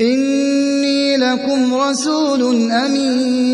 إِنِّي لَكُمْ رَسُولٌ أَمِينٌ.